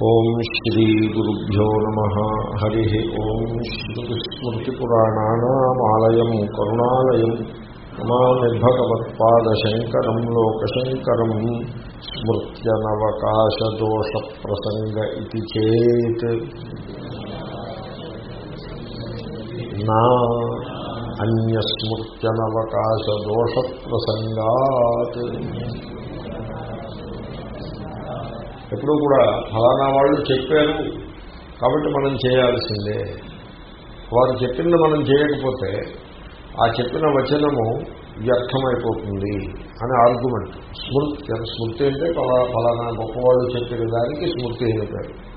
ఓం శ్రీ గురుభ్యో నమ. హరి ఓం. శ్రుతిస్మృతిపురాణానామాలయం కరుణాలయం నమామి భగవత్పాదశంకరం లోకశంకరం స్మృత్యనవకాశదోషప్రసంగ ఇది చేత్. నా అన్యస్మృత్యనవకాశదోషప్రసంగాత్. ఎప్పుడూ కూడా ఫలానా వాళ్ళు చెప్పారు కాబట్టి మనం చేయాల్సిందే. వారు చెప్పింది మనం చేయకపోతే ఆ చెప్పిన వచనము వ్యర్థమైపోతుంది అని ఆర్గ్యుమెంట్. స్మృతి స్మృతి అంటే ఫలా ఫలానా గొప్పవాళ్ళు చెప్పిన దానికి స్మృతి అని పేరు.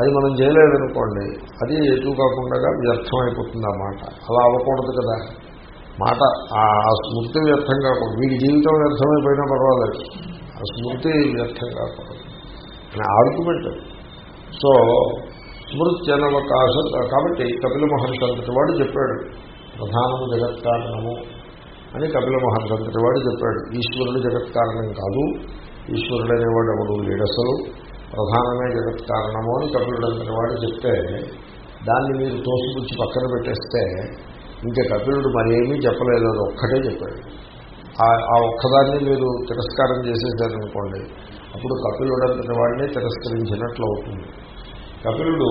అది మనం చేయలేదనుకోండి అది ఎటు కాకుండా వ్యర్థమైపోతుంది ఆ మాట. అలా అవ్వకూడదు కదా. మాట ఆ స్మృతి వ్యర్థం కాకూడదు. వీడి జీవితం వ్యర్థమైపోయినా పర్వాలేదు. ఆ స్మృతి వ్యర్థం కాకూడదు. ఆర్గ్యుమెంట్ సో స్మృతి అనవకాశ కాబట్టి కపిల మహర్షి అంతటి వాడు చెప్పాడు. ప్రధానము జగత్కారణము అని కపిల మహర్షి అంతటి వాడు చెప్పాడు. ఈశ్వరుడు జగత్కారణం కాదు. ఈశ్వరుడు అనేవాడు ఎవడు లేడసలు ప్రధానమే జగత్కారణము అని కపిలుడు అంతటి వాడు చెప్తే దాన్ని మీరు తోసిపుచ్చి పక్కన పెట్టేస్తే ఇంకా కపిలుడు మరేమీ చెప్పలేదు అది ఒక్కటే చెప్పాడు. ఆ ఒక్కదాన్ని మీరు తిరస్కారం చేసేసారనుకోండి అప్పుడు కపిలుడంతటి వాడినే తిరస్కరించినట్లు అవుతుంది. కపిలుడు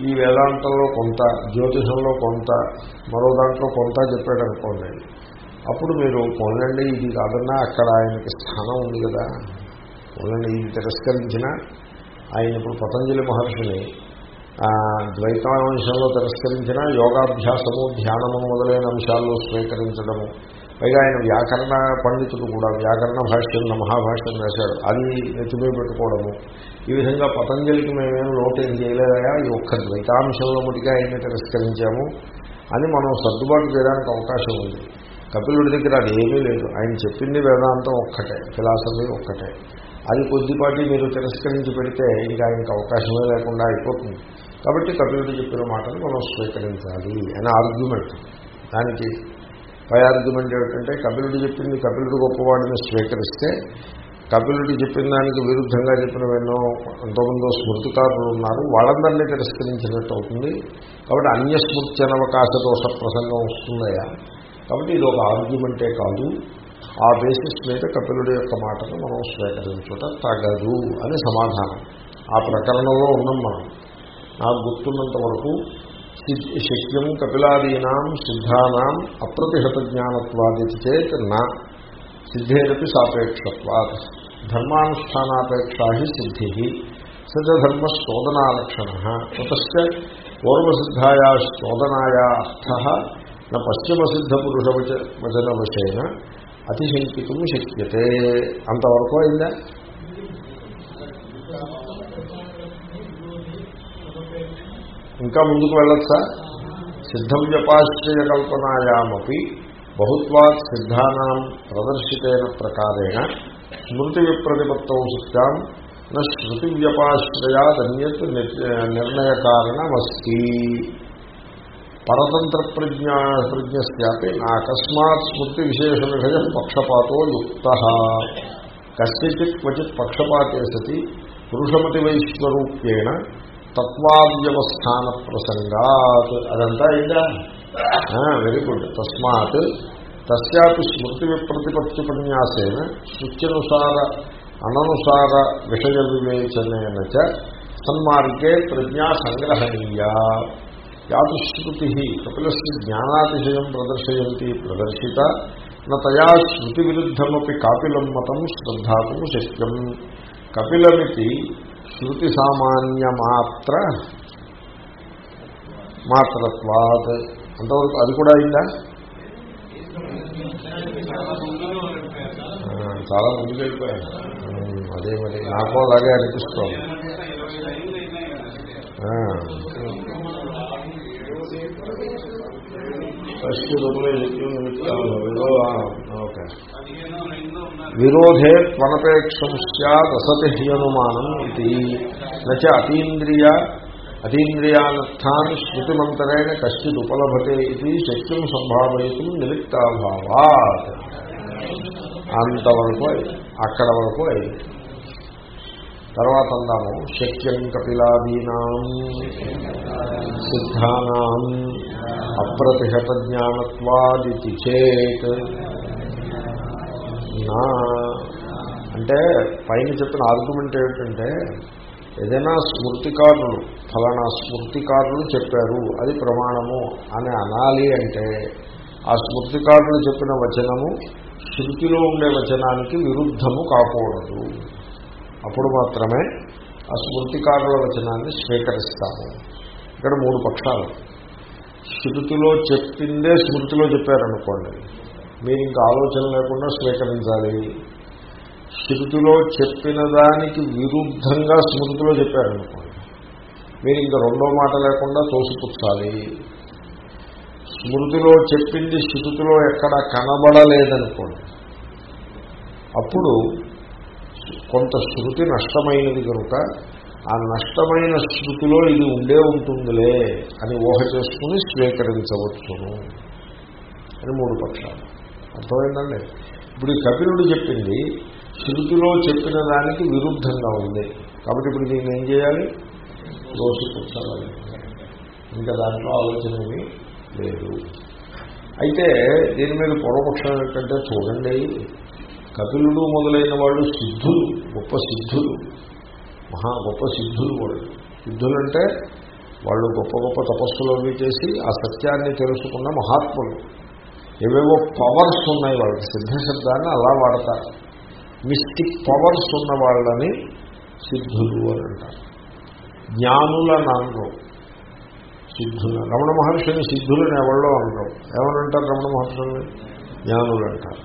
ఈ వేదాంతంలో కొంత జ్యోతిషంలో కొంత మరో దాంట్లో కొంత చెప్పాడు అనుకోండి. అప్పుడు మీరు పోనండి ఇది కాదన్నా అక్కడ ఆయనకి స్థానం ఉంది కదా. పోనండి ఇది తిరస్కరించిన ఆయన ఇప్పుడు పతంజలి మహర్షిని ద్వైతాంశంలో తిరస్కరించిన యోగాభ్యాసము ధ్యానము మొదలైన అంశాల్లో స్వీకరించడము పైగా ఆయన వ్యాకరణ పండితుడు కూడా వ్యాకరణ భాష్యంలో మహాభాష్యం వేశాడు అది నెత్తిమే పెట్టుకోవడము. ఈ విధంగా పతంజలికి మేమేం లోటేం చేయలేదా ఈ ఒక్క ద్వైతాంశంలో ముడిగా ఆయన్ని తిరస్కరించాము అని మనం సర్దుబాటు చేయడానికి అవకాశం ఉంది. కపిలుడి దగ్గర అది ఏమీ లేదు. ఆయన చెప్పింది వేదాంతం ఒక్కటే ఫిలాసఫీ ఒక్కటే. అది కొద్దిపాటి మీరు తిరస్కరించి పెడితే ఇంకా ఆయనకు అవకాశమే లేకుండా అయిపోతుంది. కాబట్టి కపిలుడు చెప్పిన మాటను మనం స్వీకరించాలి అనే ఆర్గ్యుమెంట్ దానికి పై ఆర్గ్యుమెంట్ ఏమిటంటే కపిలుడు చెప్పింది కపిలుడు గొప్పవాడిని స్వీకరిస్తే కపిలుడు చెప్పిన దానికి విరుద్ధంగా చెప్పినవెన్నో ఎంతోమందో స్మృతికారులు ఉన్నారు. వాళ్ళందరినీ తిరస్కరించినట్టు అవుతుంది. కాబట్టి అన్యస్మృతి అనవకాశ దోష ప్రసంగం వస్తుందయా? కాబట్టి ఇది ఒక ఆర్గ్యుమెంటే కాదు. ఆ బేసిస్ మీద కపిలుడి యొక్క మాటను మనం స్వీకరించుట తగదు అని సమాధానం. ఆ ప్రకరణంలో ఉన్నాం మనం. నాకు గుర్తున్నంత వరకు శక్యం కపిలాదీనాం సిద్ధానాం అప్రతిహత జ్ఞానత్వాది చేత్ నా సిద్ధేరపి సాపేక్షత్వాత్ ధర్మానుష్ఠానాపేక్షా హి సిద్ధి సధర్మ శోధనాలక్షణ కుతశ్చ పూర్వసిద్ధాయా శోధనాయా అర్థ న పశ్చిమసిద్ధ పురుష వచనవశేన అతిశంకితం శక్యతే అంతవరకు అయిందా ఇంకా ముందుకు వెళ్ళొచ్చా సిద్ధం వ్యపాశ్రయ కల్పనాయామపి బహుత్వాత్ సిద్ధానాం ప్రదర్శితేన ప్రకారేణ స్మృతి విప్రతిపత్తౌ సత్యాం న శృతి వ్యపాశ్రయాదన్యత్ నిర్ణయకారణమస్తి పరతంత్ర ప్రజ్ఞా ప్రజ్ఞస్యాపి అకస్మాత్ స్మృతి విశేష విషయం పక్షపాతో యుక్త కస్యచిత్ క్వచిత్ పక్షపాతే సతి పురుషమతి వైశ్వరూప్యేణ తత్వావ్యవస్థాన ప్రసంగాత్ అదంతా అయిందా వెరీ గుడ్. తస్మాత్ తస్యాపి స్మృతి విప్రతిపత్తిపన్యాసేన శృత్యనుసార అననుసార విషయ వివేచనేన సన్మార్గే ప్రజ్ఞా సంగ్రహణీయ శృతి కపిలస్ జ్ఞానాతిశయం ప్రదర్శయంతి ప్రదర్శిత నయా శృతి విరుద్ధమీ కాపిలం మతం శ్రద్ధాకు శక్యం. కపిలమితి శృతి సామాన్య మాత్ర మాత్రత్వాత్. అంతవరకు అది కూడా అయిందా? చాలా ముందుకు వెళ్ళిపోయాను అదే మరి నాకు అలాగే అనిపిస్తోంది. ఫస్ట్ రూపంలో ఓకే విరోధే త్వనపేక్షం ససతి అసతి హ్యనుమానం ఇది. నచ అతీంద్రియ అతీంద్రియానర్థాన్ని స్మృతిమంతరేణ కశ్చిత్ ఉపలభతే ఇది శక్యం సంభావయతు నిమిత్తాభావాత్ అంతవరకు అక్కడ వరకు అయింది. తర్వాత అందాము శక్యం కపిలాదీనాం సిద్ధానాం అప్రతిహత జ్ఞానత్వాది చేత్. నా అంటే పైన చెప్పిన ఆర్గ్యుమెంట్ ఏమిటంటే ఏదైనా స్మృతికారులు ఫలానా స్మృతికారులు చెప్పారు అది ప్రమాణము అని అనాలి అంటే ఆ స్మృతికారులు చెప్పిన వచనము శృతిలో ఉండే వచనానికి విరుద్ధము కాకూడదు. అప్పుడు మాత్రమే ఆ స్మృతికారుల వచనాన్ని స్వీకరిస్తాము. ఇక్కడ మూడు పక్షాలు. శృతిలో చెప్పిందే స్మృతిలో చెప్పారనుకోండి మీరు ఇంకా ఆలోచన లేకుండా స్వీకరించాలి. శృతిలో చెప్పిన దానికి విరుద్ధంగా స్మృతిలో చెప్పారనుకోండి. మీరు ఇంకా రెండో మాట లేకుండా తోసిపుచ్చాలి. స్మృతిలో చెప్పింది శృతిలో ఎక్కడ కనబడలేదనుకోండి. అప్పుడు కొంత శృతి నష్టమైనది కనుక ఆ నష్టమైన శృతిలో ఇది ఉండే ఉంటుందిలే అని ఊహ చేసుకుని స్వీకరించవచ్చును అని మూడు పక్షాలు. అర్థమైందండి? ఇప్పుడు ఈ కపిలుడు చెప్పింది శృతిలో చెప్పిన దానికి విరుద్ధంగా ఉంది. కాబట్టి ఇప్పుడు దీన్ని ఏం చేయాలి? దోషిపుచ్చాలి. ఇంకా దాంట్లో ఆలోచన ఏమీ లేదు. అయితే దీని మీద పూర్వపక్షం ఏంటంటే చూడండి కపిలుడు మొదలైన వాళ్ళు సిద్ధులు గొప్ప సిద్ధులు. మహా గొప్ప సిద్ధులు వాళ్ళు. సిద్ధులంటే వాళ్ళు గొప్ప గొప్ప తపస్సులు అవి చేసి ఆ సత్యాన్ని తెలుసుకున్న మహాత్ములు. ఏవేవో పవర్స్ ఉన్నాయి వాళ్ళకి. సిద్ధ శబ్దాన్ని అలా వాడతారు. మిస్టిక్ పవర్స్ ఉన్న వాళ్ళని సిద్ధులు అని అంటారు. జ్ఞానుల నాన్ను సిద్ధుల. రమణ మహర్షిని సిద్ధులని ఎవరిలో అంటారు ఏమనంటారు రమణ మహర్షుల్ని? జ్ఞానులు అంటారు.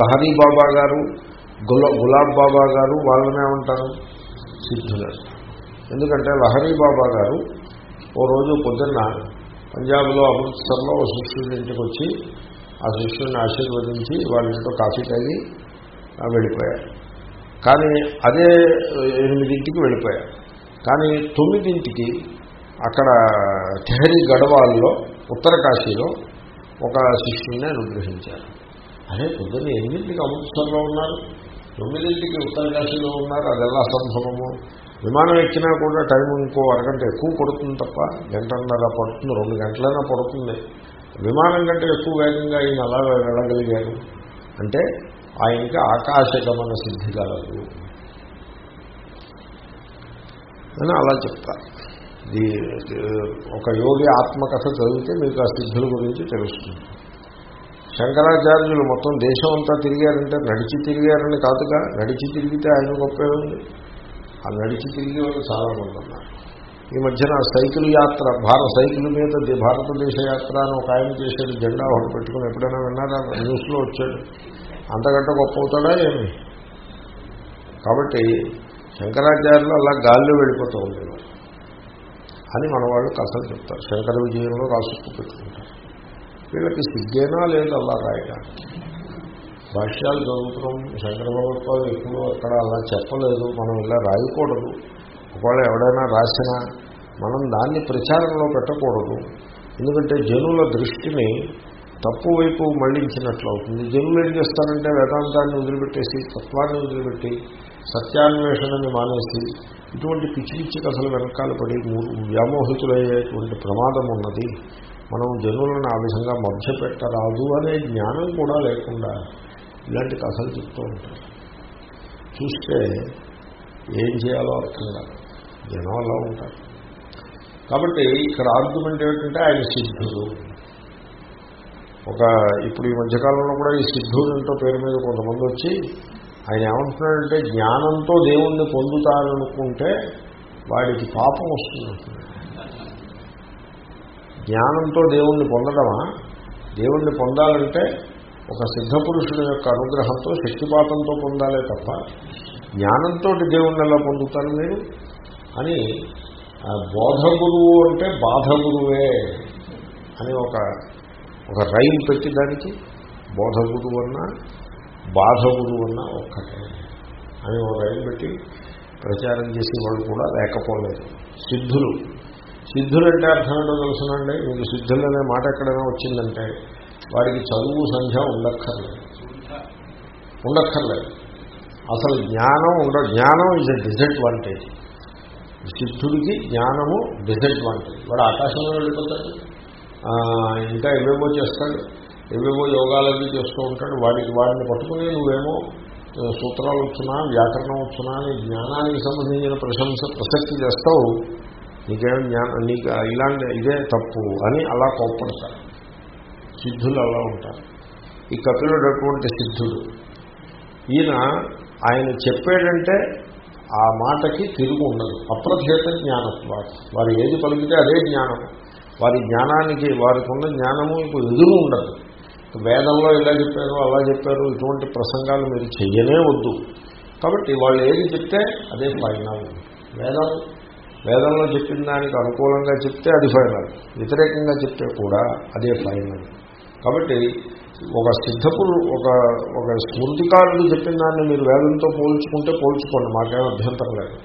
లహరీ బాబా గారు గులా గులాబ్ బాబా గారు వాళ్ళనే ఉంటారు సిద్ధులు ఎందుకంటే లహరీ బాబా గారు ఓ రోజు పొద్దున్న పంజాబ్లో అమృత్సర్లో ఓ శిష్యుడి ఇంటికి వచ్చి ఆ శిష్యుడిని ఆశీర్వదించి వాళ్ళ ఇంట్లో కాఫీ తాగి వెళ్ళిపోయారు కానీ అదే ఎనిమిదింటికి వెళ్ళిపోయారు కానీ తొమ్మిదింటికి అక్కడ తెహరీ గడవాల్లో ఉత్తర కాశీలో ఒక శిష్యుడిని అనుగ్రహించారు. అదే పొద్దున్న ఎనిమిదింటికి అమృత్సర్లో ఉన్నారు. తొమ్మిదింటికి ఉత్తర కాశీలో ఉన్నారు. అది ఎలా అసంభవము విమానం ఎక్కినా కూడా టైం ఇంకో అరగంట ఎక్కువ పడుతుంది తప్ప గంటన్నర పడుతుంది రెండు గంటలైనా పడుతుంది. విమానం కంటే ఎక్కువ వేగంగా ఆయన అలా వెళ్ళగలిగారు. అంటే ఆయనకి ఆకాశగమన సిద్ధి కలదు. అని అలా చెప్తారు ఇది ఒక యోగి ఆత్మకథ చదివితే మీకు ఆ సిద్ధుల గురించి తెలుస్తుంది. శంకరాచార్యులు మొత్తం దేశం అంతా తిరిగారంటే నడిచి తిరిగారని కాదుగా నడిచి తిరిగితే ఆయన గొప్పే ఉంది. ఆ నడిచి తిరిగి వాళ్ళు చాలా మంది ఉన్నారు. ఈ మధ్యన సైకిల్ యాత్ర భారత సైకిల్ మీద భారతదేశ యాత్ర అని ఒక ఆయన చేసేది జెండా ఒకటి పెట్టుకుని ఎప్పుడైనా విన్నారా? న్యూస్లో వచ్చాడు. అంతకంటే గొప్ప అవుతాడా ఏమి? కాబట్టి శంకరాచార్యులు అలా గాల్లో వెళ్ళిపోతూ ఉండేవారు. అని మన వాళ్ళు కథలు చెప్తారు. శంకర విజయంలో రాసుకు పెట్టుకుంటారు. వీళ్ళకి సిగ్గేనా లేదు అలా రాయడానికి? భాష్యాలు చదువుతున్నాం. శంకర భగవత్పాలు ఎప్పుడు అక్కడ అలా చెప్పలేదు. మనం ఇలా రాయకూడదు. ఒకవేళ ఎవడైనా రాసినా మనం దాన్ని ప్రచారంలో పెట్టకూడదు. ఎందుకంటే జనుల దృష్టిని తప్పు వైపు మళ్ళించినట్లు అవుతుంది. జనులు ఏం చేస్తారంటే వేదాంతాన్ని వదిలిపెట్టేసి తత్వాన్ని వదిలిపెట్టి సత్యాన్వేషణని మానేసి ఇటువంటి పిచ్చి పిచ్చి కథలు వెనకాల పడి వ్యామోహితులయ్యేటువంటి ప్రమాదం ఉన్నది. మనం జనులను ఆ విధంగా మభ్యపెట్టరాదు అనే జ్ఞానం కూడా లేకుండా ఇలాంటి కథలు చెప్తూ ఉంటారు. చూస్తే ఏం చేయాలో అర్థం కాదు. జనం అలా ఉంటారు. కాబట్టి ఇక్కడ ఆర్గ్యుమెంట్ ఏమిటంటే ఆయన సిద్ధుడు. ఒక ఇప్పుడు ఈ మధ్యకాలంలో కూడా ఈ సిద్ధుడంతో పేరు మీద కొంతమంది వచ్చి ఆయన ఏమంటున్నాడంటే జ్ఞానంతో దేవుణ్ణి పొందుతారనుకుంటే వాడికి పాపం వస్తుంది. జ్ఞానంతో దేవుణ్ణి పొందడమా? దేవుణ్ణి పొందాలంటే ఒక సిద్ధ పురుషుడు యొక్క అనుగ్రహంతో శక్తిపాతంతో పొందాలే తప్ప జ్ఞానంతో దేవుణ్ణి ఎలా పొందుతాను నేను అని బోధ గురువు అంటే బాధ గురువే అని ఒక ఒక రైలు పెట్టి దానికి బోధ గురువు అన్నా బాధ గురువు అన్నా ఒక్కటే అని ఒక రైలు పెట్టి ప్రచారం చేసే వాళ్ళు కూడా లేకపోలేదు. సిద్ధులు. సిద్ధులంటే అర్థమేటో తెలుసునండి. మీకు సిద్ధులు అనే మాట ఎక్కడైనా వచ్చిందంటే వాడికి చదువు సంధ్య ఉండక్కర్లేదు. ఉండక్కర్లేదు. అసలు జ్ఞానం ఉండ జ్ఞానం ఇస్ ఎ డిసడ్వాంటేజ్ సిద్ధుడికి జ్ఞానము డిసడ్వాంటేజ్ వాడు ఆకాశంలో వెళ్ళిపోతాడు. ఇంకా ఏవేవో చేస్తాడు. ఏవేవో యోగాలన్నీ చేస్తూ ఉంటాడు. వాడికి వాడిని పట్టుకుని నువ్వేమో సూత్రాలు వచ్చినా వ్యాకరణం వచ్చినా నీ జ్ఞానానికి సంబంధించిన ప్రశంస ప్రసక్తి చేస్తావు. నీకేం జ్ఞానం నీకు ఇలాంటి ఇదే తప్పు అని అలా కోప్పడతాడు. సిద్ధులు అలా ఉంటారు. ఈ కపిలుడు అటువంటి సిద్ధుడు. ఈయన ఆయన చెప్పాడంటే ఆ మాటకి తిరుగు ఉండదు. అప్రచేత జ్ఞానత్వ వారు ఏది పలికితే అదే జ్ఞానం వారి జ్ఞానానికి వారికి ఉన్న జ్ఞానము ఇప్పుడు ఎదురు ఉండదు. వేదంలో ఇలా చెప్పారు అలా చెప్పారు ఇటువంటి ప్రసంగాలు మీరు చెయ్యనే వద్దు. కాబట్టి వాళ్ళు ఏది చెప్తే అదే ఫైనల్. వేదం వేదంలో చెప్పిన దానికి అనుకూలంగా చెప్తే అది ఫైనల్. వ్యతిరేకంగా చెప్తే కూడా అదే ఫైనల్. కాబట్టి ఒక సిద్ధపురు ఒక ఒక స్మృతికారుడు చెప్పిన దాన్ని మీరు వేదంతో పోల్చుకుంటే పోల్చుకోండి మాకేం అభ్యంతరం లేదు.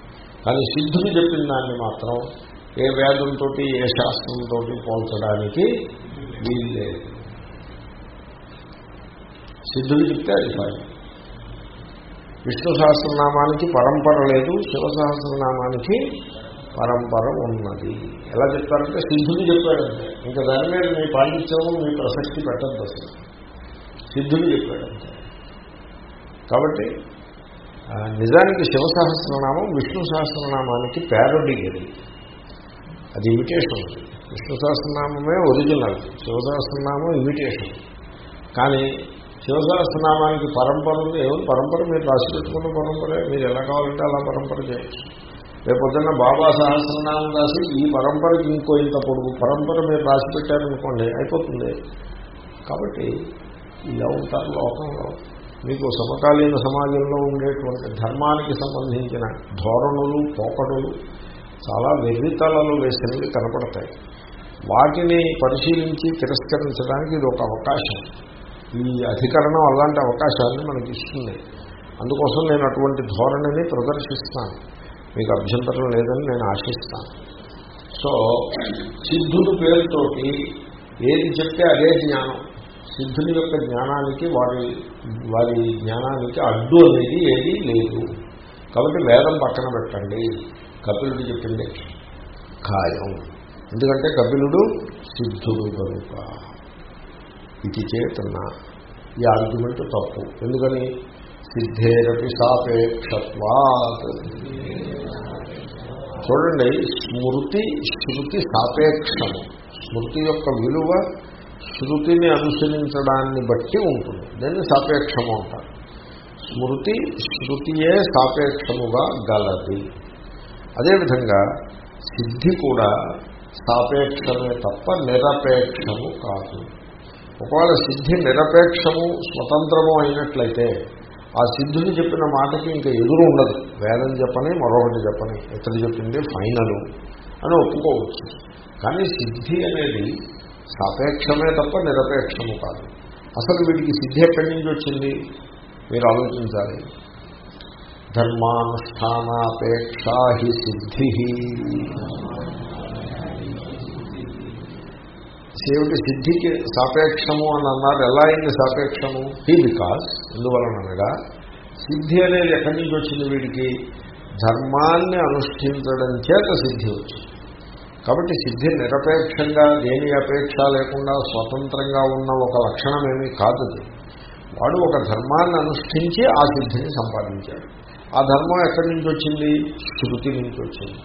కానీ సిద్ధుడు చెప్పిన దాన్ని మాత్రం ఏ వేదంతో ఏ శాస్త్రంతో పోల్చడానికి వీలు లేదు సిద్ధుడు చెప్తే అది ఫైన్. విష్ణు సహస్రనామానికి పరంపర లేదు శివ సహస్రనామానికి పరంపర ఉన్నది. ఎలా చెప్తారంటే సిద్ధుడు చెప్పాడంటే ఇంకా దాని మీద మీ పాండిత్యము మీ ప్రసక్తి పెట్టద్దు అసలు. సిద్ధుడు చెప్పాడంటే కాబట్టి నిజానికి శివ సహస్రనామం విష్ణు సహస్రనామానికి ప్యారడీ అది. అది ఇమిటేషన్ అది. విష్ణు సహస్రనామమే ఒరిజినల్ శివ సహస్రనామం ఇమిటేషన్. కానీ శివ సహస్రనామానికి పరంపర ఉంది. ఏమో పరంపర మీరు రాసి పెట్టుకున్న పరంపరే. మీరు ఎలా కావాలంటే అలా పరంపర చేయొచ్చు. రేపు పొద్దున్న బాబా సహస్రనామం రాసి ఈ పరంపరకి ఇంకో ఇంత పొడుగు పరంపర మీరు రాసి పెట్టారనుకోండి అయిపోతుంది. కాబట్టి ఇలా ఉంటారు లోకంలో. మీకు సమకాలీన సమాజంలో ఉండేటువంటి ధర్మానికి సంబంధించిన ధోరణులు పోకడులు చాలా వెర్రితలలు వేసినవి కనపడతాయి. వాటిని పరిశీలించి తిరస్కరించడానికి ఇది ఒక అవకాశం. ఈ అధికరణం అలాంటి అవకాశాన్ని మనకి ఇస్తుంది. అందుకోసం నేను అటువంటి ధోరణిని ప్రదర్శిస్తాను. మీకు అభ్యంతరం లేదని నేను ఆశిస్తాను. సో సిద్ధుడు పేరుతోటి ఏది చెప్తే అదే జ్ఞానం. సిద్ధుని యొక్క జ్ఞానానికి వారి వారి జ్ఞానానికి అడ్డు అనేది ఏది లేదు. కాబట్టి వేదం పక్కన పెట్టండి. కపిలుడు చెప్పింది ఖాయం. ఎందుకంటే కపిలుడు సిద్ధుడు కనుక. ఇది చేతున్న ఈ ఆర్గ్యుమెంట్ తప్పు. ఎందుకని? సిద్ధేరపి సాపేక్షత్వాత్. చూడండి స్మృతి శృతి సాపేక్షము. స్మృతి యొక్క విలువ శృతిని అనుసరించడాన్ని బట్టి ఉంటుంది. దాన్ని సాపేక్షము అంటారు. స్మృతి శృతియే సాపేక్షముగా గలది. అదేవిధంగా సిద్ధి కూడా సాపేక్షమే తప్ప నిరపేక్షము కాదు. ఒకవేళ సిద్ధి నిరపేక్షము స్వతంత్రము అయినట్లయితే ఆ సిద్ధుని చెప్పిన మాటకి ఇంకా ఎదురు ఉండదు. వేదం చెప్పని మరొకటి చెప్పని ఇతడు చెప్పింది? ఫైనల్ అని ఒప్పుకోవచ్చు. కానీ సిద్ధి అనేది సాపేక్షమే తప్ప నిరపేక్షము కాదు. అసలు వీడికి సిద్ధి ఎక్కడి నుంచి వచ్చింది? మీరు ఆలోచించాలి. ధర్మానుష్ఠానాపేక్షా హి సిద్ధి. ఏమిటి సిద్ధికి సాపేక్షము అని అన్నారు? ఎలా అయింది సాపేక్షము? హీ బికాస్ ఎందువలనగా సిద్ధి అనేది ఎక్కడి నుంచి వచ్చింది వీడికి? ధర్మాన్ని అనుష్ఠించడం చేత సిద్ధి వచ్చింది. కాబట్టి సిద్ధి నిరపేక్షంగా దేని అపేక్ష లేకుండా స్వతంత్రంగా ఉన్న ఒక లక్షణం ఏమీ కాదు వాడు ఒక ధర్మాన్ని అనుష్ఠించి ఆ సిద్ధిని సంపాదించాడు. ఆ ధర్మం ఎక్కడి నుంచి వచ్చింది? శృతి నుంచి వచ్చింది.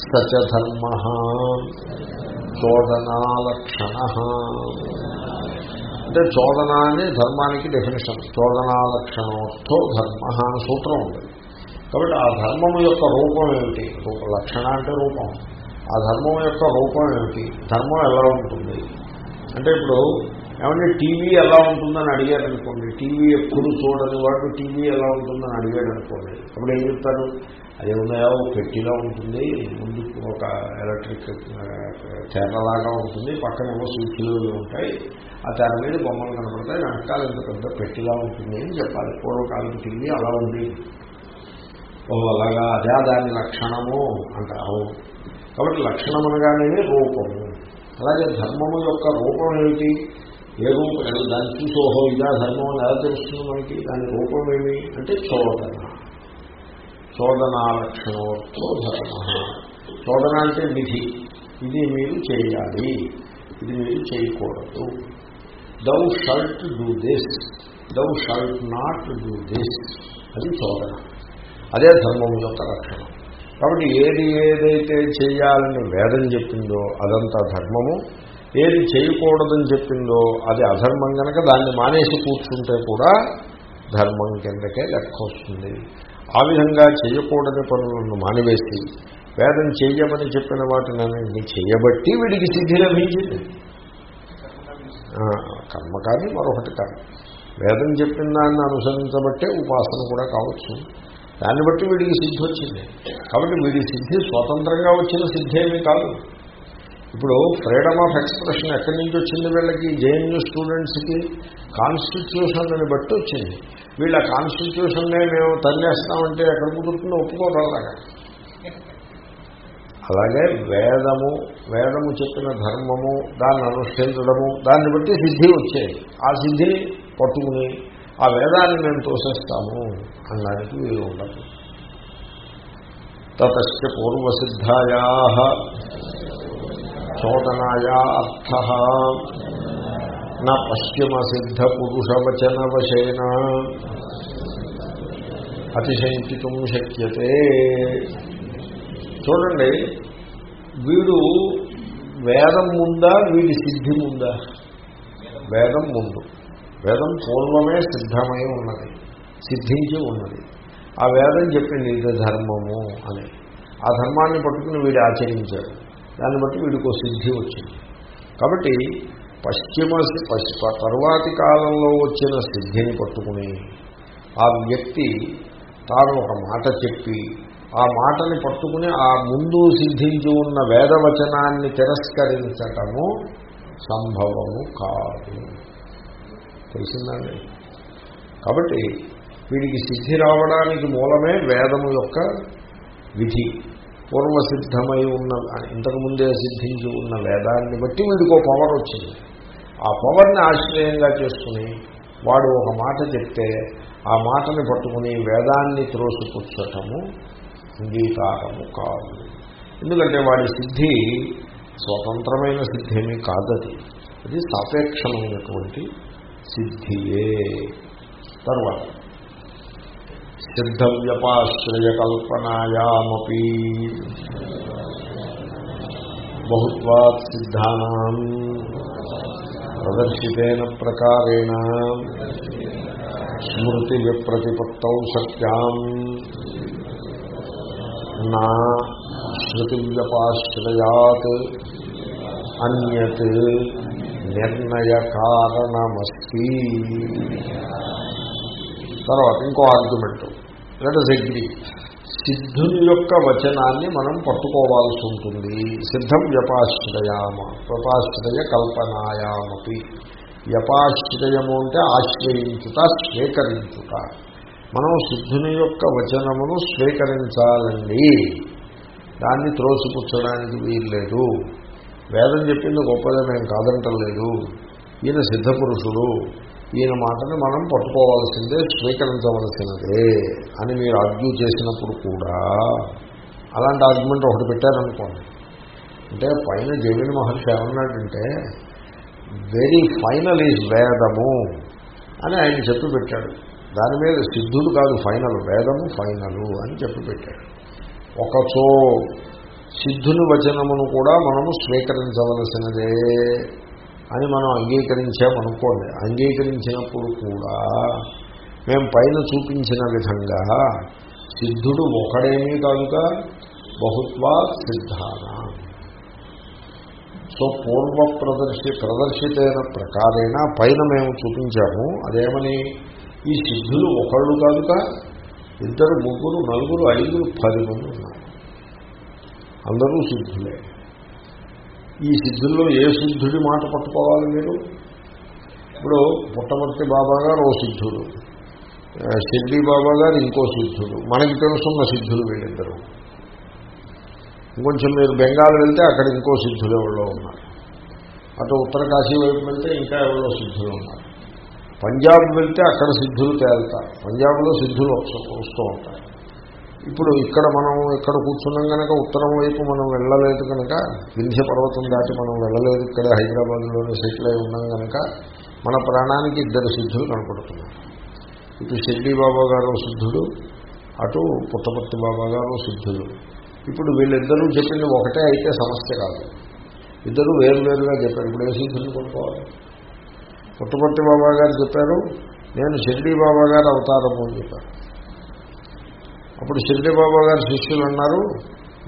సచ ధర్మ చోదనాలక్షణ అంటే చోదన అనే ధర్మానికి డెఫినేషన్ చోదనాలక్షణోర్థో ధర్మ అని సూత్రం ఉంది. కాబట్టి ఆ ధర్మం యొక్క రూపం ఏమిటి? రూప లక్షణ అంటే రూపం. ఆ ధర్మం యొక్క రూపం ఏమిటి? ధర్మం ఎలా ఉంటుంది? అంటే ఇప్పుడు ఏమంటే టీవీ ఎలా ఉంటుందని అడిగాడు అనుకోండి టీవీ ఎప్పుడు చూడని వాడు టీవీ ఎలా ఉంటుందని అడిగాడు అనుకోండి అప్పుడు ఏం చెప్తారు? అది ఉన్నాయో పెట్టిలా ఉంటుంది. ముందు ఒక ఎలక్ట్రిక్ తెరలాగా ఉంటుంది. పక్కన ఏమో స్విచ్లు ఉంటాయి. ఆ తెర మీద బొమ్మలు కనపడతాయి. వెనకాల ఇంత పెద్ద పెట్టిలా ఉంటుంది అని చెప్పాలి. పూర్వకాలం టీవీ అలా ఉంది. ఓ అలాగా. అదే దాని లక్షణము అంటారు కాబట్టి లక్షణం అనగానే రూపము. అలాగే ధర్మము యొక్క రూపం ఏమిటి? ఏ రూపం? దాన్ని చూసి ఓహో ఇదా ధర్మం అని ఎలా తెలుస్తుంది మనకి? దాని రూపం ఏమి? అంటే చూడటం చోదనాలక్షణోత్తో ధర్మ. చోదన అంటే విధి. ఇది మీరు చేయాలి. ఇది మీరు చేయకూడదు. Thou shalt do this thou shalt not do this అది చోదన. అదే ధర్మం యొక్క లక్షణం. కాబట్టి ఏది ఏదైతే చేయాలని వేదం చెప్పిందో అదంతా ధర్మము. ఏది చేయకూడదని చెప్పిందో అది అధర్మం కనుక దాన్ని మానేసి కూర్చుంటే కూడా ధర్మం కిందకే లెక్క వస్తుంది. ఆ విధంగా చేయకూడని పనులను మానివేసి వేదం చేయమని చెప్పిన వాటిని చేయబట్టి వీడికి సిద్ధి లభించింది. కర్మ కానీ మరొకటి కానీ వేదం చెప్పిన దాన్ని అనుసరించబట్టే ఉపాసన కూడా కావచ్చు. దాన్ని బట్టి వీడికి సిద్ధి వచ్చింది. కాబట్టి వీడి సిద్ధి స్వతంత్రంగా వచ్చిన సిద్ధి ఏమీ కాదు. ఇప్పుడు ఫ్రీడమ్ ఆఫ్ ఎక్స్ప్రెషన్ ఎక్కడి నుంచి వచ్చింది వీళ్ళకి? జేఎన్యూ స్టూడెంట్స్కి కాన్స్టిట్యూషన్ అని బట్టి వచ్చింది. వీళ్ళ కాన్స్టిట్యూషన్నే మేము తన్నేస్తామంటే ఎక్కడ కుదురుతుందో ఒప్పుకోరు అలాగా. అలాగే వేదము వేదము చెప్పిన ధర్మము దాన్ని అనుష్ఠించడము దాన్ని బట్టి సిద్ధి వచ్చేది. ఆ సిద్ధిని పట్టుకుని ఆ వేదాన్ని మేము తోసేస్తాము అనడానికి వీలు ఉండదు. తతశ్చ పూర్వసిద్ధాయా చోదనాయా అర్థ నా పశ్చిమ సిద్ధ పురుషవచన వశేన అతిశంకితం శక్యతే. చూడండి వీడు వేదం ముందా వీడి సిద్ధి ముందా వేదం ముందు. వేదం పూర్వమే సిద్ధమై ఉన్నది సిద్ధించి ఉన్నది. ఆ వేదం చెప్పింది ఇది ధర్మము అని. ఆ ధర్మాన్ని పట్టుకుని వీడు ఆచరించాడు. దాన్ని బట్టి వీడికి సిద్ధి వచ్చింది. కాబట్టి పశ్చిమ పశ్చిమ తరువాతి కాలంలో వచ్చిన సిద్ధిని పట్టుకుని ఆ వ్యక్తి తాను ఒక మాట చెప్పి ఆ మాటని పట్టుకుని ఆ ముందు సిద్ధించి ఉన్న వేదవచనాన్ని తిరస్కరించటము సంభవము కాదు. తెలిసిందండి? కాబట్టి వీడికి సిద్ధి రావడానికి మూలమే వేదము యొక్క విధి. పూర్వసిద్ధమై ఉన్న ఇంతకుముందే సిద్ధించి ఉన్న వేదాన్ని బట్టి వీడికి ఒక పవర్ వచ్చింది. ఆ పవర్ని ఆశ్రయంగా చేసుకుని వాడు ఒక మాట చెప్తే ఆ మాటని పట్టుకుని వేదాన్ని త్రోసిపుచ్చటము అంగీకారము కాదు. ఎందుకంటే వాడి సిద్ధి స్వతంత్రమైన సిద్ధి ఏమీ కాదది. అది సాపేక్షమైనటువంటి సిద్ధియే. తర్వాత సిద్ధవ్యపాశ్రయకల్పనాయామపి బహుత్వాత్ సిద్ధానాం ప్రదర్శితేన ప్రకారేణ స్మృతి విప్రతిపత్తౌ సత్యాం నా శృతివ్యపాశ్రయాత్ అన్యత్ నిర్ణయ కారణమస్తి తర్వాత ఇంకో ఆర్గ్యుమెంట్ లెట్ అస్ అగ్రి సిద్ధుని యొక్క వచనాన్ని మనం పట్టుకోవాల్సి ఉంటుంది. సిద్ధం వ్యపాశ్రయామ వ్యపాశ్రయ కల్పనాయామపి. వ్యపాశ్రయము అంటే ఆశ్రయించుట స్వీకరించుట. మనం సిద్ధుని యొక్క వచనమును స్వీకరించాలండి. దాన్ని త్రోసిపుచ్చడానికి వీల్లేదు. వేదం చెప్పింది గొప్పదనేం కాదంటలేదు. ఈయన సిద్ధపురుషుడు. ఈయన మాటని మనం పట్టుకోవాల్సిందే స్వీకరించవలసినదే అని మీరు ఆర్గ్యూ చేసినప్పుడు కూడా అలాంటి ఆర్గ్యుమెంట్ ఒకటి పెట్టారనుకోండి. అంటే పైన జమిని మహర్షి ఏమన్నాడంటే వెరీ ఫైనల్ ఈజ్ వేదము అని ఆయన చెప్పి పెట్టాడు. దాని మీద సిద్ధుడు కాదు ఫైనల్ వేదము ఫైనలు అని చెప్పి పెట్టాడు. ఒకచో సిద్ధుని వచనమును కూడా మనము స్వీకరించవలసినదే. అని మనం అంగీకరించామనుకోండి. అంగీకరించినప్పుడు కూడా మేము పైన చూపించిన విధంగా సిద్ధుడు ఒకడేమీ కాదుగా బహుత్వా సిద్ధాన. సో పూర్వ ప్రదర్శి ప్రదర్శితైన ప్రకారేణ పైన మేము చూపించాము. అదేమని ఈ సిద్ధులు ఒకళ్ళు కాదుగా ఇద్దరు ముగ్గురు నలుగురు ఐదుగురు పది మంది ఉన్నారు. అందరూ సిద్ధులే. ఈ సిద్ధుల్లో ఏ సిద్ధుడి మాట పట్టుకోవాలి మీరు? ఇప్పుడు పుట్టమర్తి బాబా గారు ఓ సిద్ధుడు షిర్డీ బాబా గారు ఇంకో సిద్ధుడు మనకి తెలుసున్న సిద్ధులు వీళ్ళిద్దరు. ఇంకొంచెం మీరు బెంగాల్ వెళ్తే అక్కడ ఇంకో సిద్ధులు ఎవరో ఉన్నారు అటు ఉత్తర కాశీ వైపు వెళ్తే ఇంకా ఎవరో సిద్ధులు ఉన్నారు పంజాబ్ వెళ్తే అక్కడ సిద్ధులు తేలుతారు. పంజాబ్లో సిద్ధులు వస్తూ ఉంటాయి. ఇప్పుడు ఇక్కడ మనం ఇక్కడ కూర్చున్నాం కనుక ఉత్తరం వైపు మనం వెళ్ళలేదు కనుక వింధ్య పర్వతం దాటి మనం వెళ్ళలేదు ఇక్కడ హైదరాబాద్లోనే సెటిల్ అయి ఉన్నాం కనుక మన ప్రాణానికి ఇద్దరు సిద్ధులు కనపడుతున్నారు ఇటు షెడ్డి బాబా గారు సిద్ధుడు అటు పుట్టపర్తి బాబా గారు సిద్ధుడు ఇప్పుడు వీళ్ళిద్దరూ చెప్పింది ఒకటే అయితే సమస్య కాదు. ఇద్దరు వేరువేరుగా చెప్పారు. ఇప్పుడు ఏ సిద్ధుని కొనుక్కోవాలి? పుట్టపర్తి బాబా గారు చెప్పారు నేను షెడ్డి బాబా గారు అవతారము అని చెప్పారు. అప్పుడు షిరిడి బాబా గారు శిష్యులు అన్నారు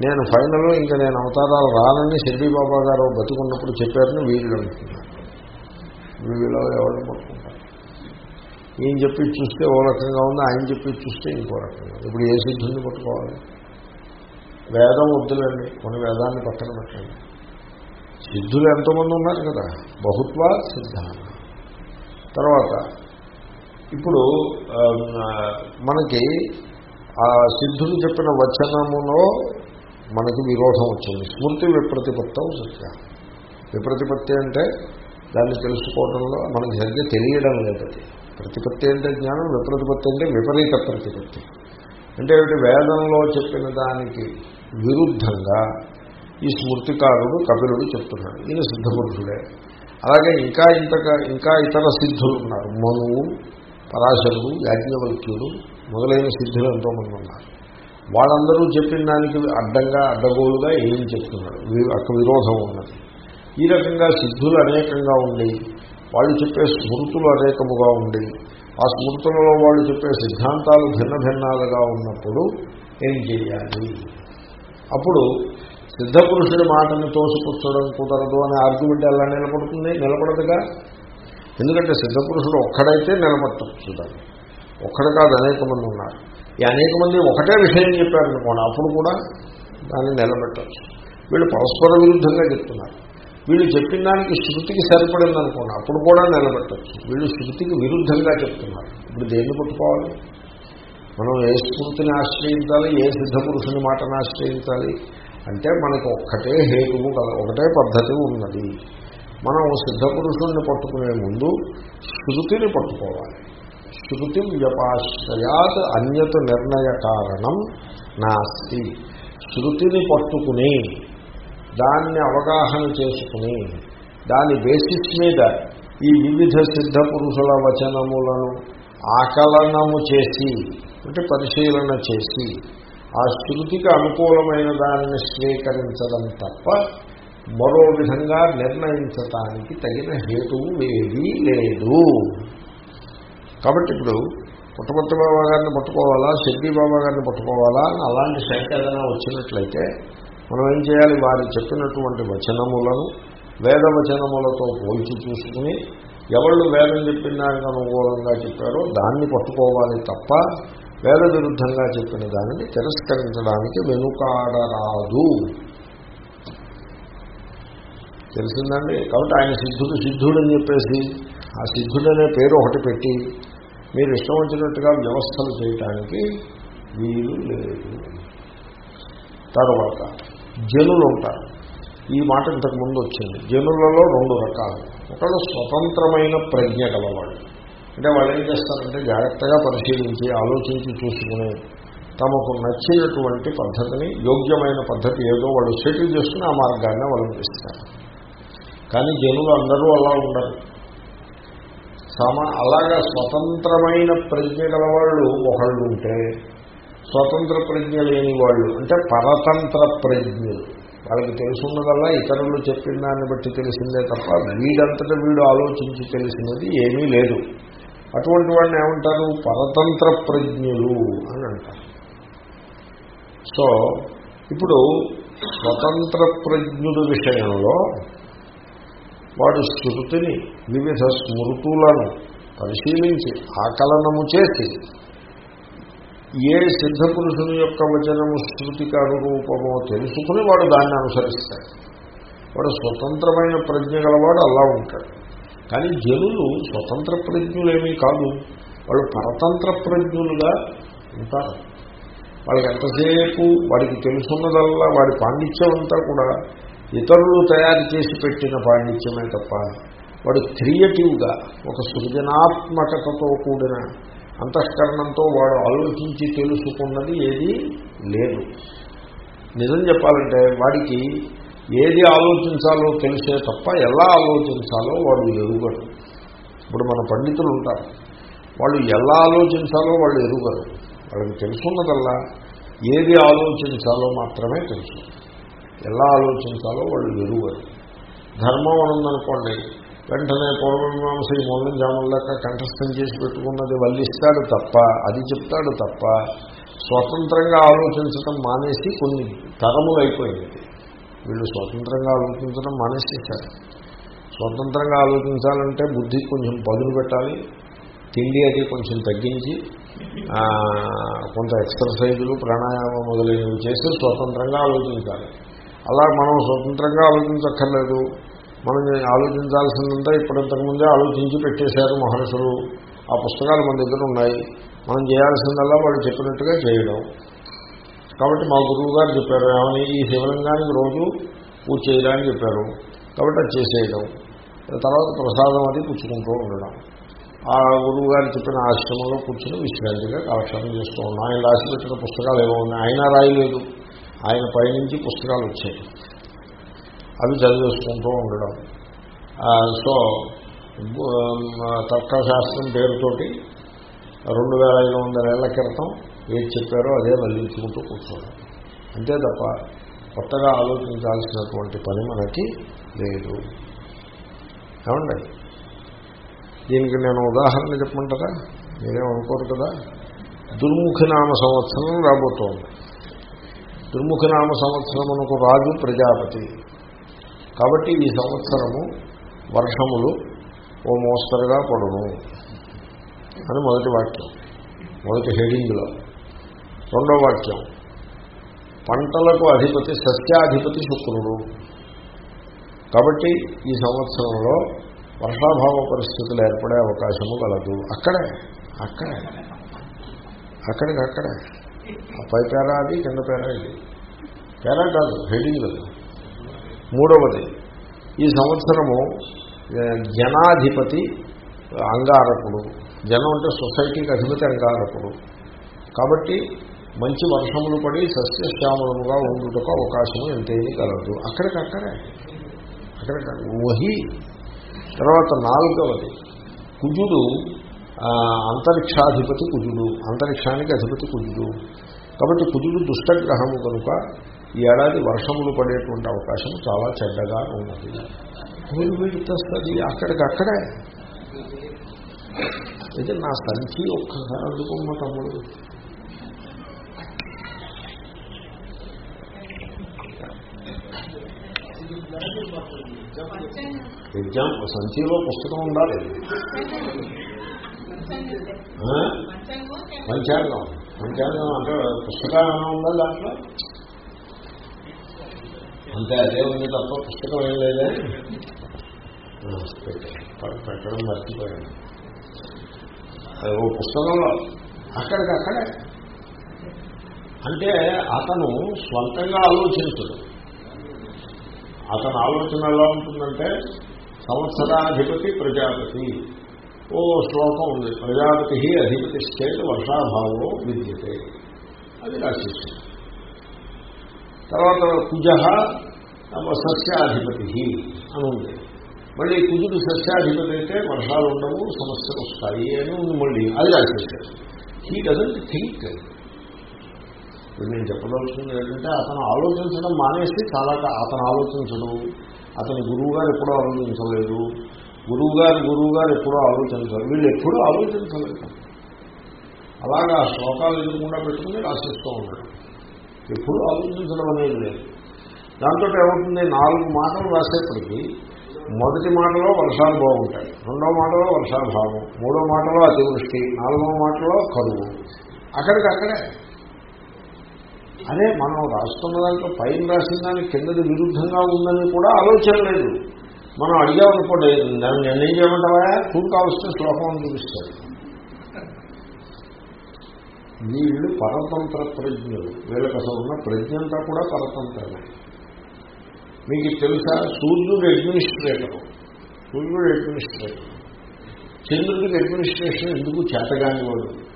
నేను ఫైనల్ ఇంకా నేను అవతారాలు రానని షిరిడి బాబా గారు బతుకున్నప్పుడు చెప్పారని వీళ్ళు అంటున్నారు. వీళ్ళు ఎవరు పట్టుకుంటారు? ఈయన చెప్పి చూస్తే ఓ రకంగా ఉంది ఆయన చెప్పి చూస్తే ఇంకో రకంగా ఇప్పుడు ఏ సిద్ధుని పట్టుకోవాలి? వేదం వద్దులండి కొన్ని వేదాన్ని పక్కన పెట్టండి. సిద్ధులు ఎంతోమంది ఉన్నారు కదా బహుత్వ సిద్ధాంత. తర్వాత ఇప్పుడు మనకి ఆ సిద్ధులు చెప్పిన వచనములో మనకి విరోధం వచ్చింది. స్మృతి విప్రతిపత్తం సత్య. విప్రతిపత్తి అంటే దాన్ని తెలుసుకోవడంలో మనకి సరిగ్గా తెలియడం లేదు అది. ప్రతిపత్తి అంటే జ్ఞానం విప్రతిపత్తి అంటే విపరీత ప్రతిపత్తి. అంటే వేదంలో చెప్పిన దానికి విరుద్ధంగా ఈ స్మృతికారుడు కపిలుడు చెప్తున్నాడు. ఈయన సిద్ధపురుషుడే అలాగే ఇంకా ఇంతగా ఇంకా ఇతర సిద్ధులు ఉన్నారు. మనువు పరాశరుడు యాజ్ఞవల్క్యుడు మొదలైన సిద్ధులు ఎంతోమంది ఉన్నారు. వాళ్ళందరూ చెప్పిన దానికి అడ్డంగా అడ్డగోలుగా ఏం చెప్తున్నాడు అక్కడ విరోధం ఉన్నది. ఈ రకంగా సిద్ధులు అనేకంగా ఉండి వాళ్ళు చెప్పే స్మృతులు అనేకముగా ఉండి ఆ స్మృతులలో వాళ్ళు చెప్పే సిద్ధాంతాలు భిన్న భిన్నాలుగా ఉన్నప్పుడు ఏం చేయాలి? అప్పుడు సిద్ధపురుషుడి మాటను తోసిపుచ్చడం కుదరదు అనే ఆర్గ్యుమెంట్ ఎలా నిలబడుతుంది? నిలబడదుగా? ఎందుకంటే సిద్ధపురుషుడు ఒక్కడైతే నిలబట్టచ్చు దాన్ని. ఒకటి కాదు అనేక మంది ఉన్నారు. ఈ అనేక మంది ఒకటే విషయం చెప్పారనుకోండి అప్పుడు కూడా దాన్ని నిలబెట్టచ్చు. వీళ్ళు పరస్పర విరుద్ధంగా చెప్తున్నారు. వీళ్ళు చెప్పిన దానికి శృతికి సరిపడింది అనుకోండి అప్పుడు కూడా నిలబెట్టచ్చు. వీళ్ళు శృతికి విరుద్ధంగా చెప్తున్నారు. ఇప్పుడు దేన్ని పట్టుకోవాలి? మనం ఏ స్ఫూర్తిని ఆశ్రయించాలి? ఏ సిద్ధపురుషుని మాటను ఆశ్రయించాలి? అంటే మనకు ఒక్కటే హేతువు కదా ఒకటే పద్ధతి ఉన్నది. మనం సిద్ధపురుషుణ్ణి పట్టుకునే ముందు శృతిని పట్టుకోవాలి. శృతి వ్యపాశ్రయాత్ అన్యత నిర్ణయ కారణం నాస్తి. శృతిని పట్టుకుని దాన్ని అవగాహన చేసుకుని దాని బేసిస్ మీద ఈ వివిధ సిద్ధ పురుషుల వచనములను ఆకలనము చేసి అంటే పరిశీలన చేసి ఆ శృతికి అనుకూలమైన దానిని స్వీకరించడం తప్ప మరో విధంగా నిర్ణయించటానికి తగిన హేతువు ఏదీ లేదు. కాబట్టి ఇప్పుడు పుట్టపర్తి బాబా గారిని పట్టుకోవాలా షెడ్డి బాబా గారిని పట్టుకోవాలా అని అలాంటి శంక ఏదైనా వచ్చినట్లయితే మనం ఏం చేయాలి? వారు చెప్పినటువంటి వచనములను వేద వచనములతో పోల్చి చూసుకుని ఎవళ్ళు వేదం చెప్పిన దానికి అనుకూలంగా చెప్పారో దాన్ని పట్టుకోవాలి తప్ప వేద విరుద్ధంగా చెప్పిన దానిని తిరస్కరించడానికి వెనుకాడరాదు. తెలిసిందండి? కాబట్టి ఆయన సిద్ధుడు సిద్ధుడని చెప్పేసి ఆ సిద్ధుడనే పేరు ఒకటి పెట్టి మీరు ఇష్టం వచ్చినట్టుగా వ్యవస్థలు చేయటానికి వీలు లేదు. తర్వాత జనులు ఉంటారు. ఈ మాట ఇంతకు ముందు వచ్చింది. జనులలో రెండు రకాలు. ఒకళ్ళు స్వతంత్రమైన ప్రజ్ఞ గలవాళ్ళు. అంటే వాళ్ళు ఏం చేస్తారంటే జాగ్రత్తగా పరిశీలించి ఆలోచించి చూసుకుని తమకు నచ్చినటువంటి పద్ధతిని యోగ్యమైన పద్ధతి ఏదో వాళ్ళు సెటిల్ చేసుకుని ఆ మార్గాన్ని అవలంబిస్తారు కానీ జనులు అందరూ అలా ఉండరు. సమా అలాగా స్వతంత్రమైన ప్రజ్ఞ గలవాళ్ళు ఒకళ్ళు ఉంటే స్వతంత్ర ప్రజ్ఞ లేని వాళ్ళు అంటే పరతంత్ర ప్రజ్ఞలు. వాళ్ళకి తెలుసున్నదల్లా ఇతరులు చెప్పిన దాన్ని బట్టి తెలిసిందే తప్ప వీడంతటా వీడు ఆలోచించి తెలిసినది ఏమీ లేదు. అటువంటి వాడిని ఏమంటారు? పరతంత్ర ప్రజ్ఞులు అని అంటారు. సో ఇప్పుడు స్వతంత్ర ప్రజ్ఞుడు విషయంలో వాడు శృతిని వివిధ స్మృతులను పరిశీలించి ఆకలనము చేసి ఏ సిద్ధపురుషుని యొక్క వచనము శృతికి అనురూపమో తెలుసుకుని వాడు దాన్ని అనుసరిస్తాడు. వాడు స్వతంత్రమైన ప్రజ్ఞ గలవాడు అలా ఉంటాడు. కానీ జనులు స్వతంత్ర ప్రజ్ఞులేమీ కాదు. వాళ్ళు పరతంత్ర ప్రజ్ఞులుగా ఉంటారు. వాళ్ళకి ఎంతసేపు వాడికి తెలుసున్నదల్లా వాడి పాండిత్యం అంతా కూడా ఇతరులు తయారు చేసి పెట్టిన పాండిత్యమే తప్ప వాడు క్రియేటివ్గా ఒక సృజనాత్మకతతో కూడిన అంతఃకరణంతో వాడు ఆలోచించి తెలుసుకున్నది ఏది లేదు. నిజం చెప్పాలంటే వాడికి ఏది ఆలోచించాలో తెలిసే తప్ప ఎలా ఆలోచించాలో వాడు ఎరుగరు ఇప్పుడు మన పండితులు ఉంటారు. వాళ్ళు ఎలా ఆలోచించాలో వాళ్ళు ఎరుగరు. వాళ్ళకి తెలుసున్నదల్లా ఏది ఆలోచించాలో మాత్రమే తెలుసు. ఎలా ఆలోచించాలో వాళ్ళు ఎరుగరు ధర్మం అని ఉందనుకోండి వెంటనే పూర్వమీమాంస ఈ మూలం జాముల దాకా కంఠస్థం చేసి పెట్టుకున్నది వల్లిస్తాడు తప్ప అది చెప్తాడు తప్ప స్వతంత్రంగా ఆలోచించడం మానేసి కొన్ని తరములు అయిపోయింది. వీళ్ళు స్వతంత్రంగా ఆలోచించడం మానేసేశారు. స్వతంత్రంగా ఆలోచించాలంటే బుద్ధి కొంచెం పదులు పెట్టాలి తిండి అది కొంచెం తగ్గించి కొంత ఎక్సర్సైజులు ప్రాణాయామం మొదలైనవి చేసి స్వతంత్రంగా ఆలోచించాలి. అలా మనం స్వతంత్రంగా ఆలోచించక్కర్లేదు. మనం ఆలోచించాల్సిందంతా ఇప్పటింతకుముందే ఆలోచించి పెట్టేశారు మహర్షులు. ఆ పుస్తకాలు మన దగ్గర ఉన్నాయి. మనం చేయాల్సిందల్లా వాళ్ళు చెప్పినట్టుగా చేయడం. కాబట్టి మా గురువు గారు చెప్పారు ఏమని? ఈ శివలింగానికి రోజు పూజ చేయడానికి చెప్పారు. కాబట్టి అది చేసేయడం. తర్వాత ప్రసాదం అది పుచ్చుకుంటూ ఉండడం. ఆ గురువు గారు చెప్పిన ఆశ్రమంలో కూర్చుని విశ్రాంతిగా కాలక్షేపం చేస్తూ ఉన్నాం. ఆయన రాసి పెట్టిన పుస్తకాలు ఏమో ఉన్నాయి. ఆయన రాయలేదు. ఆయన పైనుంచి పుస్తకాలు వచ్చాయి. అవి చదివేసుకుంటూ ఉండడం. సో తర్కశాస్త్రం పేరుతోటి రెండు వేల ఐదు వందల ఏళ్ళ క్రితం ఏది చెప్పారో అదే వల్లించుకుంటూ కూర్చోవడం. అంతే తప్ప కొత్తగా ఆలోచించాల్సినటువంటి పని మనకి లేదు. ఏమండి? దీనికి నేను ఉదాహరణ చెప్పమంటారా? మీరేం అనుకోరు కదా దుర్ముఖినామ సంవత్సరం రాబోతోంది. దుర్ముఖినామ సంవత్సరమునకు రాజు ప్రజాపతి. కాబట్టి ఈ సంవత్సరము వర్షములు ఓ మోస్తరుగా పడును అని మొదటి వాక్యం. మొదటి హెడింగ్లో. రెండో వాక్యం. పంటలకు అధిపతి సస్యాధిపతి శుక్రుడు. కాబట్టి ఈ సంవత్సరంలో వర్షాభావ పరిస్థితులు ఏర్పడే అవకాశము కలదు అక్కడే. అక్కడే. అక్కడికక్కడే. పై పేరా అది కింద పేరా ఇది. పేరా కాదు హెడింగ్ మూడవది ఈ సంవత్సరము జనాధిపతి అంగారకుడు. జనం అంటే సొసైటీకి అధిపతి అంగారకుడు. కాబట్టి మంచి వర్షములు పడి సస్యశ్యామలముగా ఉండుటకు అవకాశం ఎంతైనా కలదు. అక్కడికక్కడే. అక్కడికక్కడ. వహి. తర్వాత నాలుగవది కుజుడు అంతరిక్షాధిపతి కుజుడు అంతరిక్షానికి అధిపతి కుజుడు. కాబట్టి కుజుడు దుష్టగ్రహము కనుక ఈ ఏడాది వర్షములు పడేటువంటి అవకాశం చాలా చెడ్డగా ఉన్నది. వస్తుంది అక్కడికక్కడే. అయితే నా సంచి ఒక్కసారి అందుకున్న తమ్ముడు? ఎగ్జామ్ సంచిలో పుస్తకం ఉండాలి. పంచాంగం పంచాంగం అంటే పుస్తకాలు ఉందా దాంట్లో? అంతే అదే ఉంది తప్ప పుస్తకం ఏం లేదే. పెట్టడం. మర్చిపోయాను. ఓ పుస్తకంలో అక్కడికక్కడే. అంటే అతను స్వంతంగా ఆలోచించడు. అతను ఆలోచన ఎలా ఉంటుందంటే సంవత్సరాధిపతి ప్రజాపతి. ఓ శ్లోకం ఉంది. ప్రజాపతి అధిపతి స్టేట్ వర్షాభావో విద్యతే. అది రాసేసాడు తర్వాత కుజ సస్యాధిపతి అని ఉంది. మళ్ళీ కుజుడు సస్యాధిపతి అయితే వర్షాలు ఉండవు సమస్యలు వస్తాయి అని ఉంది మళ్ళీ. అది రాసేసాడు హీ డజంట్ థింక్ ఇప్పుడు నేను చెప్పదలుచుకుంది ఏంటంటే అతను ఆలోచించడం మానేసి చాలా అతను ఆలోచించడు. అతని గురువు గారు ఎప్పుడూ ఆలోచించలేదు. గురువు గారు గురువు గారు ఎప్పుడూ ఆలోచించలేదు వీళ్ళు ఎప్పుడూ ఆలోచించలేదు. అలాగా శ్లోకాలు ఎదురకుండా పెట్టుకుని రాసిస్తూ ఉన్నాడు ఎప్పుడూ ఆలోచించడం అనేది లేదు. దాంతో ఏమవుతుంది? నాలుగు మాటలు రాసేప్పటికీ మొదటి మాటలో వర్షాలు బాగుంటాయి. రెండో మాటలో వర్షాభావం. మూడో మాటలో అతివృష్టి. నాలుగో మాటలో కరువు. అక్కడికక్కడే. అదే మనం రాస్తున్న దాంట్లో పైన రాసిన దానికి కిందది విరుద్ధంగా ఉందని కూడా ఆలోచన లేదు. మనం అడిగామనుకోండి దాన్ని నిర్ణయం చేయమంటావా? చూడు కావలసిన శ్లోకం చూపిస్తాడు వీళ్ళు పరతంత్ర ప్రజ్ఞులు. వీళ్ళకి అసలు ఉన్న ప్రజ్ఞ అంతా కూడా పరతంత్రమే. మీకు తెలుసా? సూర్యుడు అడ్మినిస్ట్రేటర్. సూర్యుడు అడ్మినిస్ట్రేటర్. చంద్రుడికి అడ్మినిస్ట్రేషన్ ఎందుకు చేతగాని వాడు?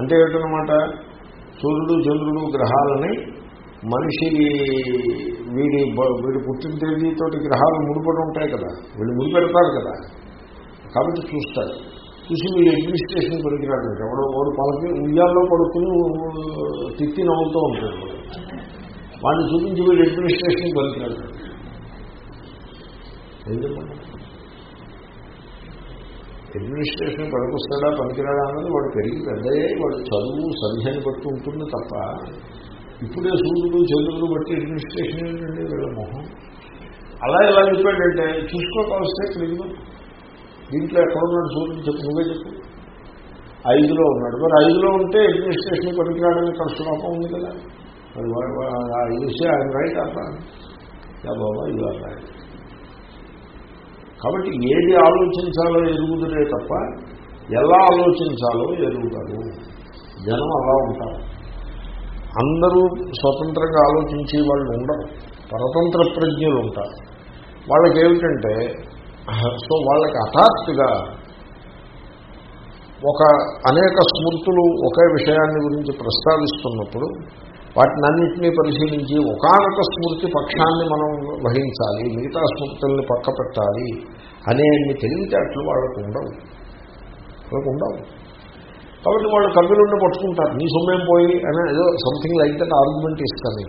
అంటే ఏంటనమాట సూర్యుడు చంద్రుడు గ్రహాలని మనిషి వీడి వీడు వీడి పుట్టిన తేదీతోటి గ్రహాలు ముడిపడి ఉంటాయి కదా వీళ్ళు ముడిపెడతారు కదా. కాబట్టి చూస్తారు. చూసి వీళ్ళు అడ్మినిస్ట్రేషన్ పనికిరాడు ఎవడో వాడు పలకి ఉయ్యాల్లో పడుకుని తిత్తి నవ్వుతూ ఉంటాడు. వాడిని చూపించి వీళ్ళు అడ్మినిస్ట్రేషన్ పనికిరాడు ఏం అడ్మినిస్ట్రేషన్ పనికొస్తాడా పనికిరాడా అన్నది వాడు పెరిగి పెద్దయ్యాయి వాడు చదువు సంధ్యాన్ని బట్టి ఉంటుంది తప్ప ఇప్పుడే సూర్యుడు చంద్రుడు బట్టి అడ్మినిస్ట్రేషన్ ఏంటండి వీళ్ళ మొహం? అలా ఎలా చెప్పాడంటే చూసుకోవాల్స్తే ఇక్కడ దీంట్లో ఎక్కడ ఉన్నాడు సూర్యుడు? చెప్పు నువ్వే చెప్పు. ఐదులో ఉన్నాడు. మరి ఐదులో ఉంటే అడ్మినిస్ట్రేషన్ పనికిరాడని ఇక్కడ ఉంది కదా. మరి వా- వా- చూసి ఆయన రైట్ అట్లా బాబా ఇది రైట్ కాబట్టి ఏది ఆలోచించాలో ఎరుగుదరే తప్ప ఎలా ఆలోచించాలో ఎరుగుతారు జనం అలా ఉంటారు. అందరూ స్వతంత్రంగా ఆలోచించే వాళ్ళు ఉండరు. పరతంత్ర ప్రజ్ఞలు ఉంటారు. వాళ్ళకి ఏమిటంటే సో వాళ్ళకి హఠాత్తుగా ఒక అనేక స్మృతులు ఒకే విషయాన్ని గురించి ప్రస్తావిస్తున్నప్పుడు వాటిని అన్నింటినీ పరిశీలించి ఒకనొక స్మృతి పక్షాన్ని మనం వహించాలి మిగతా స్మృతుల్ని పక్క పెట్టాలి అనేవి తెలివితేటలు వాళ్ళకు ఉండవు. వాళ్ళకు ఉండవు. కాబట్టి వాళ్ళు కమ్యూనిటీ పట్టుకుంటారు. నీ సొమ్మేం పోయి? అని ఏదో సంథింగ్ లైక్ దట్ ఆర్గ్యుమెంట్ ఇస్తారు